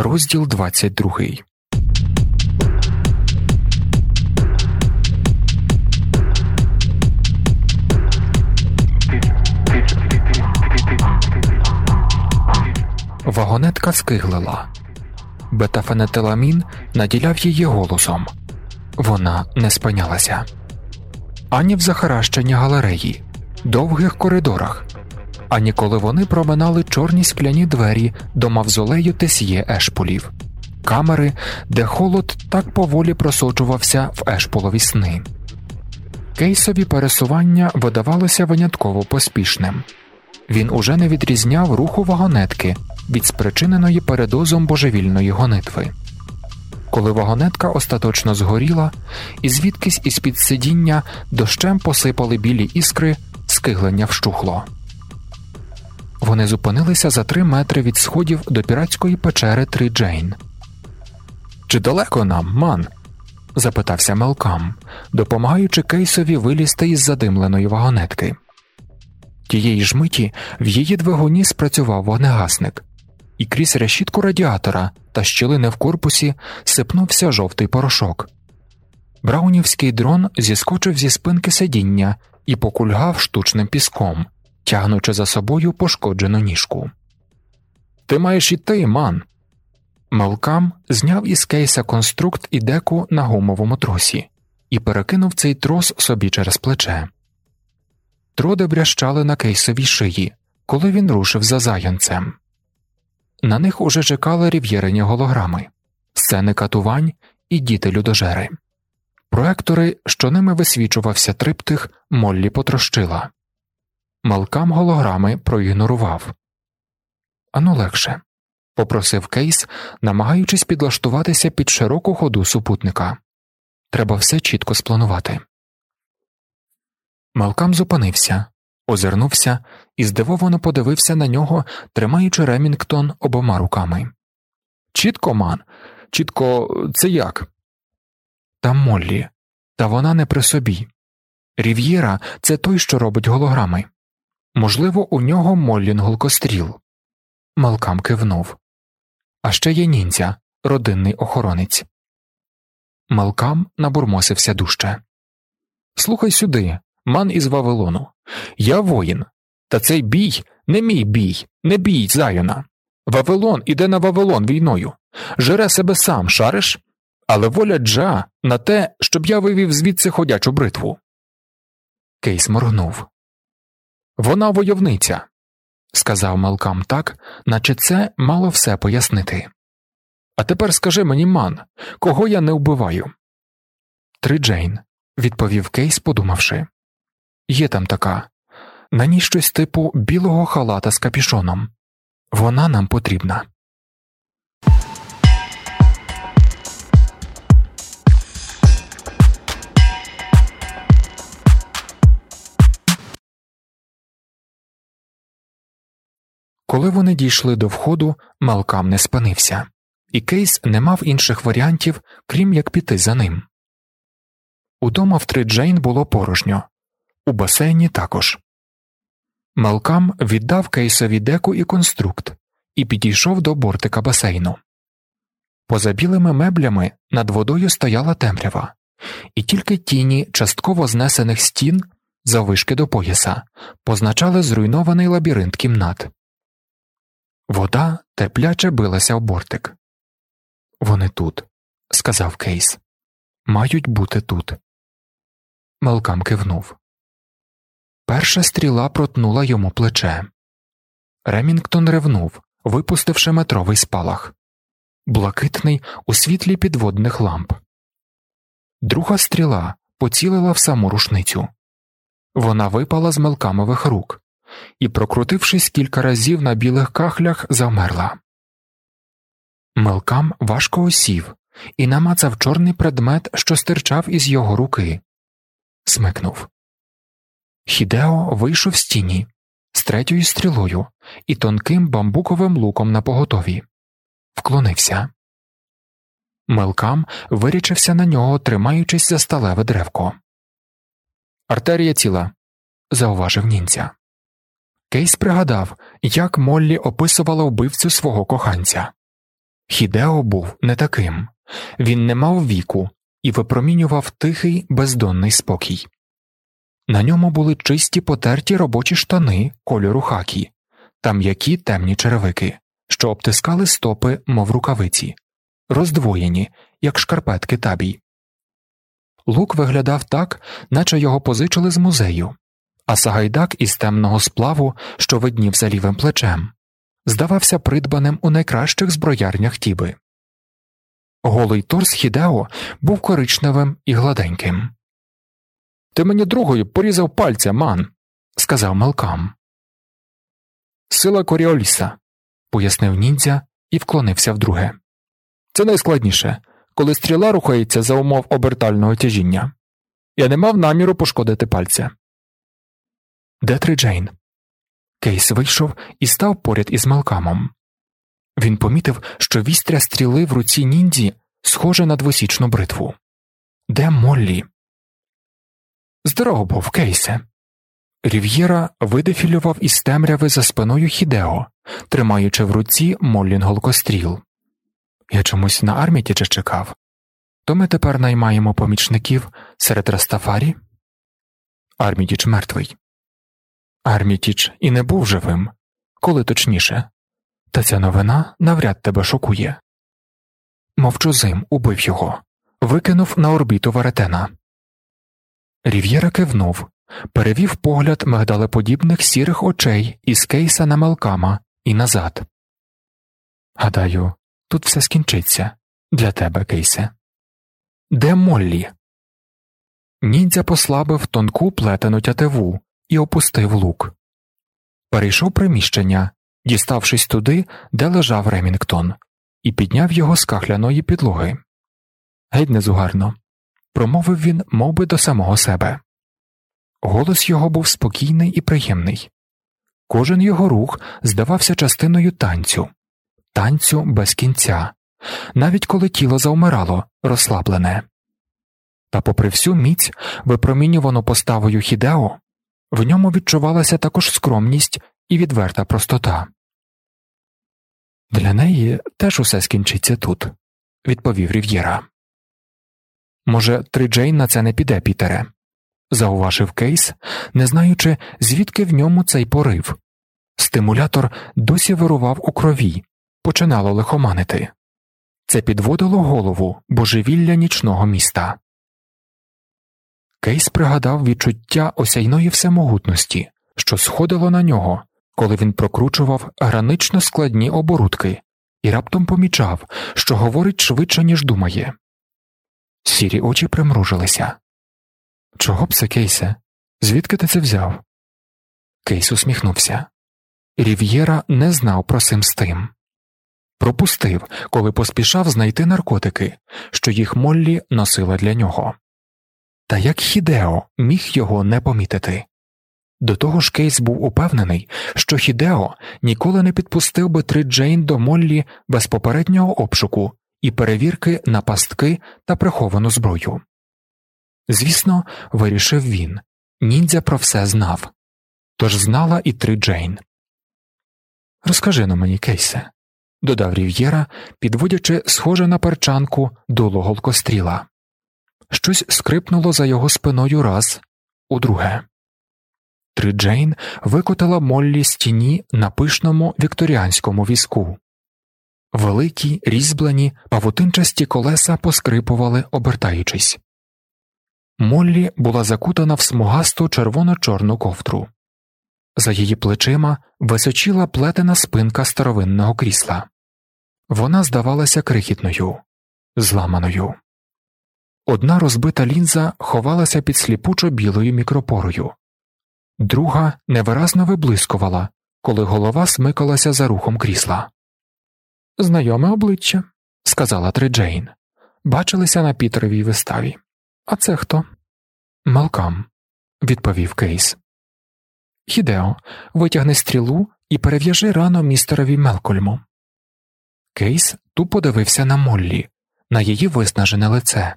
Розділ 22 Вагонетка скиглила. Бетафенетиламін наділяв її голосом. Вона не спинялася ані в захаращенні галереї, довгих коридорах, ані коли вони проминали чорні скляні двері до мавзолею Тесьє Ешполів, камери, де холод так поволі просочувався в ешполові сни. Кейсові пересування видавалося винятково поспішним. Він уже не відрізняв руху вагонетки від спричиненої передозом божевільної гонитви. Коли вагонетка остаточно згоріла, і звідкись із під сидіння дощем посипали білі іскри, скиглення вщухло. Вони зупинилися за три метри від сходів до піратської печери Три Джейн. Чи далеко нам, ман? запитався Мелкам, допомагаючи кейсові вилізти із задимленої вагонетки. Тієї ж миті в її двигуні спрацював вогнегасник, і крізь решітку радіатора та щілини в корпусі сипнувся жовтий порошок. Браунівський дрон зіскочив зі спинки сидіння і покульгав штучним піском, тягнучи за собою пошкоджену ніжку. Ти маєш іти, ман. Малкам зняв із кейса конструкт і деку на гумовому тросі і перекинув цей трос собі через плече. Троди брящали на кейсовій шиї, коли він рушив за заянцем. На них уже чекали рів'єрені голограми, сцени катувань і діти людожери. Проектори, що ними висвічувався триптих, Моллі потрощила. Малкам голограми проігнорував. Ану легше, попросив Кейс, намагаючись підлаштуватися під широку ходу супутника. Треба все чітко спланувати. Малкам зупинився, озирнувся і здивовано подивився на нього, тримаючи Ремінгтон обома руками. Чітко, ман, чітко, це як? Та Моллі, та вона не при собі. Рів'єра це той, що робить голограми. Можливо, у нього Моллін голкостріл. Малкам кивнув. А ще є ніндзя, родинний охоронець. Малкам набурмосився дужче. Слухай сюди, ман із Вавилону. Я воїн, та цей бій не мій бій, не бій Зайона. Вавилон іде на Вавилон війною, жере себе сам, шариш, але воля Джа на те, щоб я вивів звідси ходячу бритву. Кейс моргнув. Вона войовниця, сказав Малкам так, наче це мало все пояснити. А тепер скажи мені, ман, кого я не вбиваю? Три Джейн, відповів Кейс, подумавши. Є там така. На ній щось типу білого халата з капішоном. Вона нам потрібна. Коли вони дійшли до входу, Малкам не спинився, і Кейс не мав інших варіантів, крім як піти за ним. Удома в Три Джейн було порожньо, у басейні також. Малкам віддав кейсові деку і конструкт і підійшов до бортика басейну. Поза білими меблями над водою стояла темрява, і тільки тіні частково знесених стін завишки до пояса позначали зруйнований лабіринт кімнат. Вода терпляче билася в бортик. Вони тут, сказав Кейс. Мають бути тут. Малкам кивнув. Перша стріла протнула йому плече. Ремінгтон ревнув, випустивши метровий спалах, блакитний у світлі підводних ламп. Друга стріла поцілила в саму рушницю. Вона випала з мелкамових рук і, прокрутившись кілька разів на білих кахлях, завмерла. Мелкам важко осів і намацав чорний предмет, що стирчав із його руки. Смикнув. Хідео вийшов з тіні з третьою стрілою і тонким бамбуковим луком на поготові. вклонився. Мелкам вирічився на нього, тримаючись за сталеве древко. Артерія ціла, зауважив нінця. Кейс пригадав, як Моллі описувала вбивцю свого коханця. Хідео був не таким він не мав віку і випромінював тихий бездонний спокій. На ньому були чисті потерті робочі штани кольору хакі та м'які темні черевики, що обтискали стопи, мов рукавиці, роздвоєні, як шкарпетки табій. Лук виглядав так, наче його позичили з музею, а сагайдак із темного сплаву, що виднів за лівим плечем, здавався придбаним у найкращих зброярнях тіби. Голий торс Хідео був коричневим і гладеньким. Ти мені другою порізав пальця, ман, сказав Мелкам. Сила Коріоліса, пояснив ніндзя і вклонився вдруге. Це найскладніше, коли стріла рухається за умов обертального тяжіння. Я не мав наміру пошкодити пальця. Де три Джейн? Кейс вийшов і став поряд із Малкамом. Він помітив, що вістря стріли в руці ніндзі схоже на двосічну бритву. Де Моллі? Здорово був, Кейсе. Рів'єра видефілював із темряви за спиною Хідео, тримаючи в руці Моллін голкостріл. Я чомусь на Армітіча чекав. То ми тепер наймаємо помічників серед Растафарі? Армітіч мертвий. Армітіч і не був живим, коли точніше, та ця новина навряд тебе шокує. Мовчозим убив його, викинув на орбіту Варетена. Рів'єра кивнув, перевів погляд мигдалеподібних сірих очей із кейса на Мелкама і назад. Гадаю, тут все скінчиться для тебе, кейсе. Де Моллі? Ніндзя послабив тонку плетену тятиву і опустив лук. Перейшов приміщення, діставшись туди, де лежав Ремінгтон, і підняв його з кахляної підлоги. Геть незугарно, промовив він мов би, до самого себе. Голос його був спокійний і приємний. Кожен його рух здавався частиною танцю, танцю без кінця, навіть коли тіло завмирало, розслаблене. Та, попри всю міць, випромінювану поставою Хідео, в ньому відчувалася також скромність і відверта простота. Для неї теж усе скінчиться тут, відповів Рів'єра. Може, Триджейн на це не піде, Пітере, зауважив Кейс, не знаючи, звідки в ньому цей порив. Стимулятор досі вирував у крові, починало лихоманити. Це підводило голову божевілля нічного міста. Кейс пригадав відчуття осяйної всемогутності, що сходило на нього, коли він прокручував гранично складні оборудки, і раптом помічав, що говорить швидше, ніж думає. Сірі очі примружилися. Чого б це, Кейсе? Звідки ти це взяв? Кейс усміхнувся. Рів'єра не знав про сим з тим. Пропустив, коли поспішав знайти наркотики, що їх Моллі носила для нього. Та як Хідео міг його не помітити. До того ж Кейс був упевнений, що Хідео ніколи не підпустив би три Джейн до Моллі без попереднього обшуку і перевірки на пастки та приховану зброю. Звісно, вирішив він ніндзя про все знав тож знала і три Джейн. Розкажи на мені, Кейсе, додав Рів'єра, підводячи схоже на перчанку дуло голкостріла. Щось скрипнуло за його спиною раз, удруге. Три Джейн викотила Моллі з тіні на пишному вікторіанському візку. Великі, різьблені, павутинчасті колеса поскрипували, обертаючись. Моллі була закутана в смугасту червоно-чорну ковтру. За її плечима височила плетена спинка старовинного крісла. Вона здавалася крихітною, зламаною. Одна розбита лінза ховалася під сліпучо білою мікропорою, друга невиразно виблискувала, коли голова смикалася за рухом крісла. Знайоме обличчя, сказала Триджейн. Бачилися на Пітеровій виставі. А це хто? Малкам, відповів Кейс. Хідео, витягни стрілу і перев'яжи рано містерові Мелкольму. Кейс тупо дивився на Моллі, на її виснажене лице.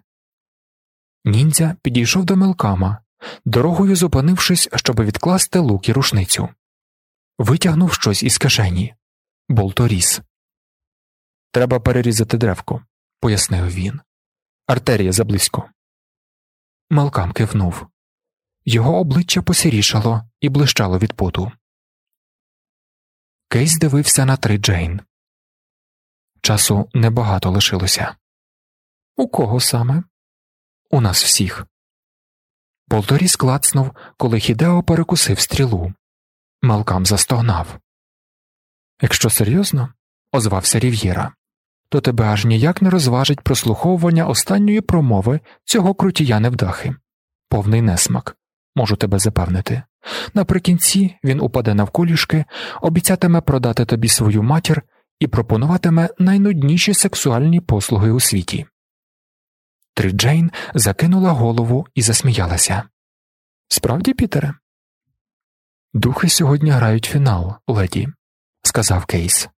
Ніндзя підійшов до Мелкама, дорогою зупинившись, щоб відкласти лук і рушницю. Витягнув щось із кишені болторіз. Треба перерізати древко, пояснив він. Артерія заблизько. Малкам кивнув. Його обличчя посірішало і блищало від поту. Кейс дивився на три Джейн. Часу небагато лишилося. У кого саме? У нас всіх. Полторіс клацнув, коли Хідео перекусив стрілу. Малкам застогнав. Якщо серйозно, озвався Рів'єра, то тебе аж ніяк не розважить прослуховування останньої промови цього крутія невдахи. Повний несмак, можу тебе запевнити. Наприкінці він упаде навколішки, обіцятиме продати тобі свою матір і пропонуватиме найнудніші сексуальні послуги у світі. Три Джейн закинула голову і засміялася. Справді, Пітере? Духи сьогодні грають фінал, леді, сказав Кейс.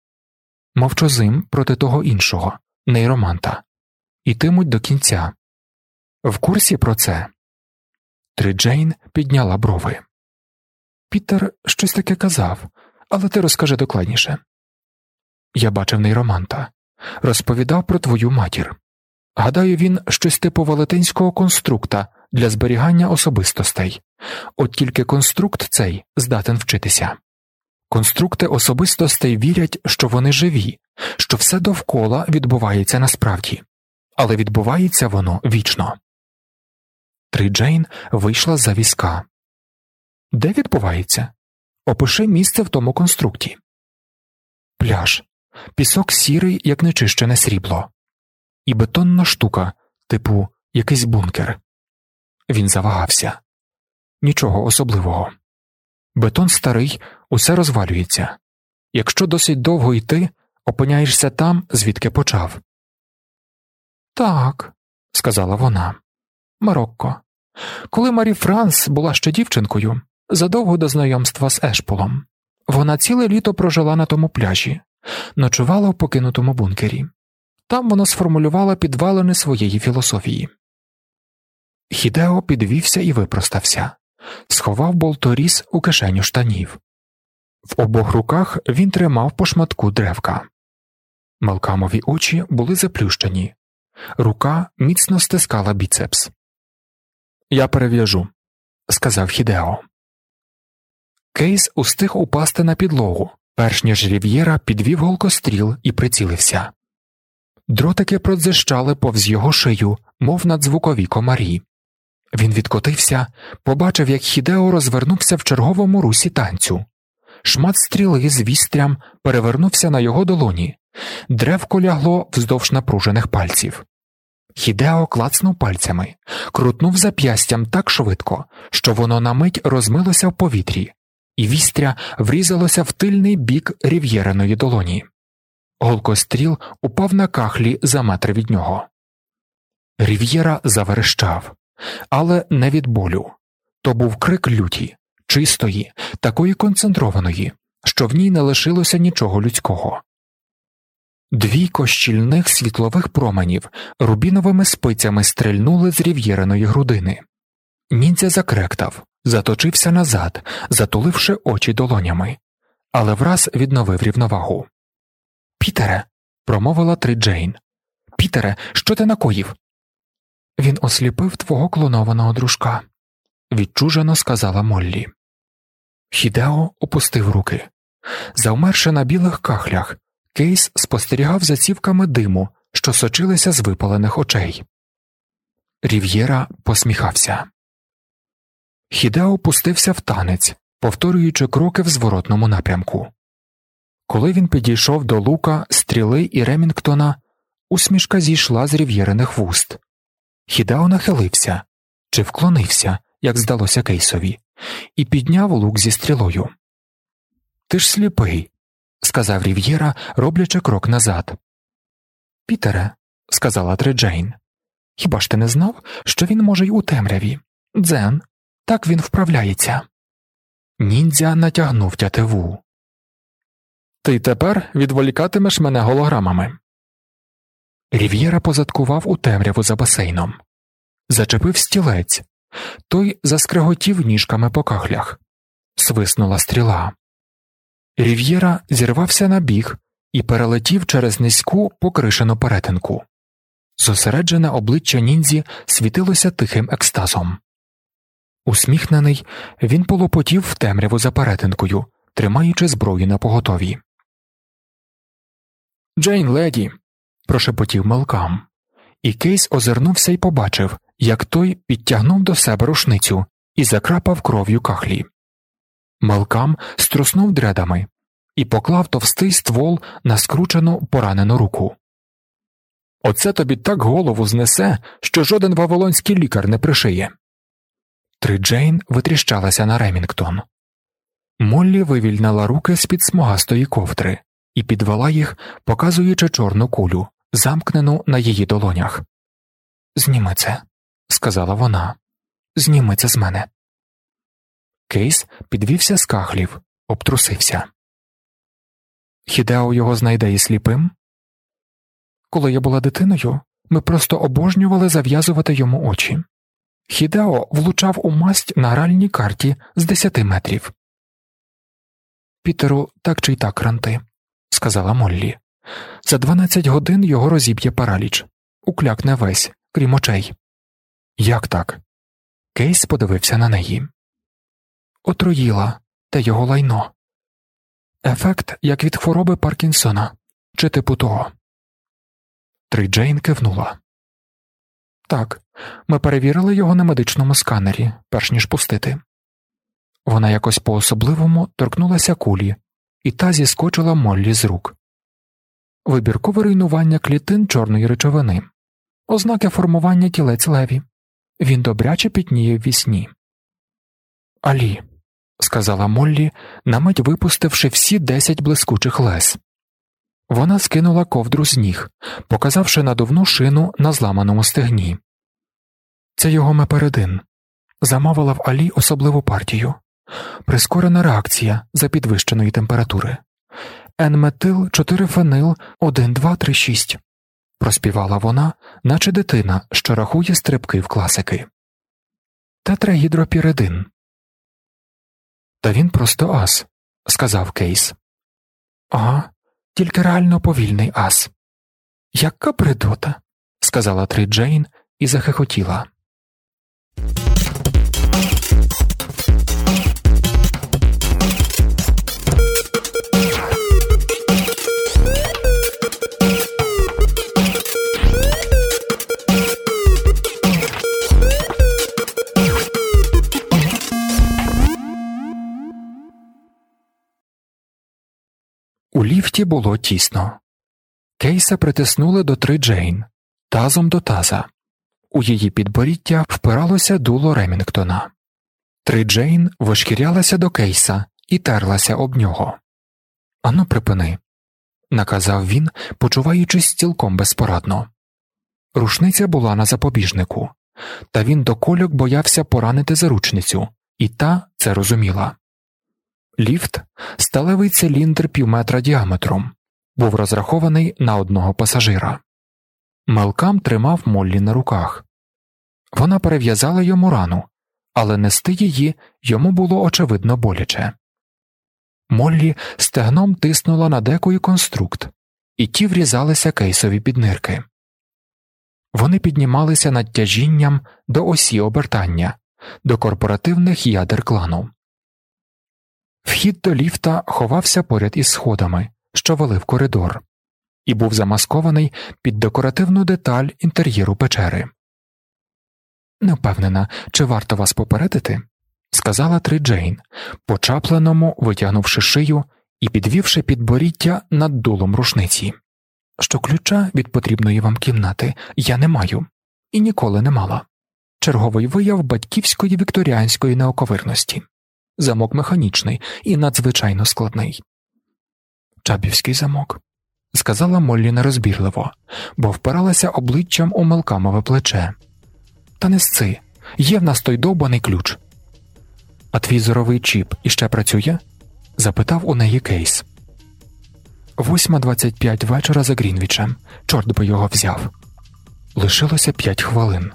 Мовчозим проти того іншого, нейроманта, ітимуть до кінця. В курсі про це. Три Джейн підняла брови. Пітер щось таке казав, але ти розкажи докладніше. Я бачив нейроманта, розповідав про твою матір. Гадаю, він щось типу велетенського конструкта для зберігання особистостей, от тільки конструкт цей здатен вчитися. Конструкти особистостей вірять, що вони живі, що все довкола відбувається насправді, але відбувається воно вічно. Три Джейн вийшла за візка. Де відбувається? Опиши місце в тому конструкті. Пляж, пісок сірий, як нечищене срібло і бетонна штука, типу якийсь бункер. Він завагався нічого особливого. Бетон старий, усе розвалюється. Якщо досить довго йти, опиняєшся там, звідки почав. Так, сказала вона. Марокко. Коли Марі Франс була ще дівчинкою, задовго до знайомства з Ешполом, вона ціле літо прожила на тому пляжі, ночувала в покинутому бункері. Там вона сформулювала підвалини своєї філософії. Хідео підвівся і випростався, сховав болторіс у кишеню штанів. В обох руках він тримав по шматку древка. Малкамові очі були заплющені, рука міцно стискала біцепс. Я перев'яжу, сказав Хідео. Кейс устиг упасти на підлогу, перш ніж Рів'єра підвів голкостріл і прицілився. Дротики продзищали повз його шию, мов надзвукові комарі. Він відкотився, побачив, як Хідео розвернувся в черговому русі танцю. Шмат стріли з вістрям перевернувся на його долоні, древко лягло вздовж напружених пальців. Хідео клацнув пальцями, крутнув зап'ястям так швидко, що воно на мить розмилося в повітрі, і вістря врізалося в тильний бік рів'єреної долоні. Голкостріл упав на кахлі за метр від нього. Рів'єра заверещав, але не від болю. То був крик люті, чистої, такої концентрованої, що в ній не лишилося нічого людського. Двійко щільних світлових променів рубіновими спицями стрельнули з рів'єреної грудини. Ніндзя закректав, заточився назад, затуливши очі долонями, але враз відновив рівновагу. Пітере, промовила Три Джейн. Пітере, що ти накоїв? Він осліпив твого клонованого дружка, відчужено сказала Моллі. Хідео опустив руки. Завмерши на білих кахлях, Кейс спостерігав за цівками диму, що сочилися з випалених очей. Рів'єра посміхався. Хідео пустився в танець, повторюючи кроки в зворотному напрямку. Коли він підійшов до лука, стріли і Ремінгтона, усмішка зійшла з рів'єрених вуст. Хідао нахилився чи вклонився, як здалося кейсові, і підняв лук зі стрілою. Ти ж сліпий, сказав Рів'єра, роблячи крок назад. Пітере, сказала Треджейн, хіба ж ти не знав, що він може й у темряві? Дзен, так він вправляється. Ніндзя натягнув тятиву. Ти тепер відволікатимеш мене голограмами. Рів'єра позадкував у темряву за басейном, зачепив стілець, той заскреготів ніжками по кахлях, свиснула стріла. Рів'єра зірвався на біг і перелетів через низьку покришену перетинку. Зосереджене обличчя ніндзі світилося тихим екстазом. Усміхнений, він полопотів в темряву за перетинкою, тримаючи зброю на поготові. Джейн леді. прошепотів Мелкам, і Кейс озирнувся і побачив, як той підтягнув до себе рушницю і закрапав кров'ю кахлі. Мелкам струснув дредами і поклав товстий ствол на скручену поранену руку. Оце тобі так голову знесе, що жоден вавилонський лікар не пришиє. Три Джейн витріщалася на Ремінгтон. Моллі вивільнила руки з під смугастої ковдри і підвела їх, показуючи чорну кулю, замкнену на її долонях. Зніми це, сказала вона. Зніми це з мене. Кейс підвівся з кахлів, обтрусився. Хідео його знайде і сліпим. Коли я була дитиною, ми просто обожнювали зав'язувати йому очі. Хідео влучав у масть на гральній карті з десяти метрів. Пітеру так чи й так ранти, сказала Моллі. За дванадцять годин його розіб'є параліч, уклякне весь, крім очей. Як так? Кейс подивився на неї. Отруїла те його лайно. Ефект як від хвороби Паркінсона чи типу того. Три Джейн кивнула. Так, ми перевірили його на медичному сканері, перш ніж пустити. Вона якось по особливому торкнулася кулі, і та зіскочила Моллі з рук. Вибіркове руйнування клітин чорної речовини, ознаки формування тілець леві. Він добряче пітніє в вісні. Алі, сказала Моллі, на мить випустивши всі десять блискучих лес. Вона скинула ковдру з ніг, показавши надувну шину на зламаному стегні. Це його мепередин. Замовила в Алі особливу партію, прискорена реакція за підвищеної температури. Енметил 4 фенил 1, 2, 3, 6. проспівала вона, наче дитина, що рахує стрибки в класики. Тетрагідропіридин. Та він просто ас, сказав Кейс. Ага, тільки реально повільний ас. Яка придота, сказала Три Джейн і захихотіла. Ліфті було тісно. Кейса притиснули до три Джейн, тазом до таза. У її підборіття впиралося дуло Ремінгтона. Три Джейн вишкірялася до кейса і терлася об нього. Ану, припини, наказав він, почуваючись цілком безпорадно. Рушниця була на запобіжнику, та він до кольок боявся поранити заручницю, і та це розуміла. Ліфт, сталевий циліндр півметра діаметром, був розрахований на одного пасажира. Мелкам тримав Моллі на руках. Вона перев'язала йому рану, але нести її йому було очевидно боляче. Моллі стегном тиснула на деку конструкт, і ті врізалися кейсові піднирки. Вони піднімалися над тяжінням до осі обертання, до корпоративних ядер клану. Вхід до ліфта ховався поряд із сходами, що вели в коридор, і був замаскований під декоративну деталь інтер'єру печери. Не впевнена, чи варто вас попередити, сказала Три Джейн, почапленому витягнувши шию і підвівши підборіття над дулом рушниці, що ключа від потрібної вам кімнати я не маю і ніколи не мала. Черговий вияв батьківської вікторіанської неоковирності замок механічний і надзвичайно складний. Чабівський замок, сказала Моллі нерозбірливо, бо впиралася обличчям у Мелкамове плече. Та не сци, є в нас той довбаний ключ. А твій зоровий чіп іще працює? запитав у неї Кейс. Восьма двадцять п'ять вечора за Грінвічем, чорт би його взяв. Лишилося п'ять хвилин,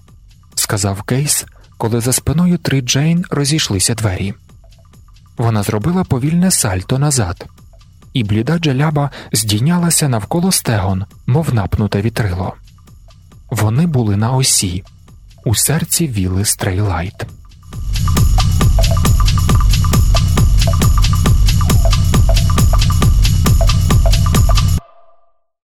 сказав Кейс, коли за спиною три Джейн розійшлися двері. Вона зробила повільне сальто назад. і бліда джелаба здійнялася навколо стегон, мов напнуте вітрило. Вони були на осі, у серці вілли Стрейлайт.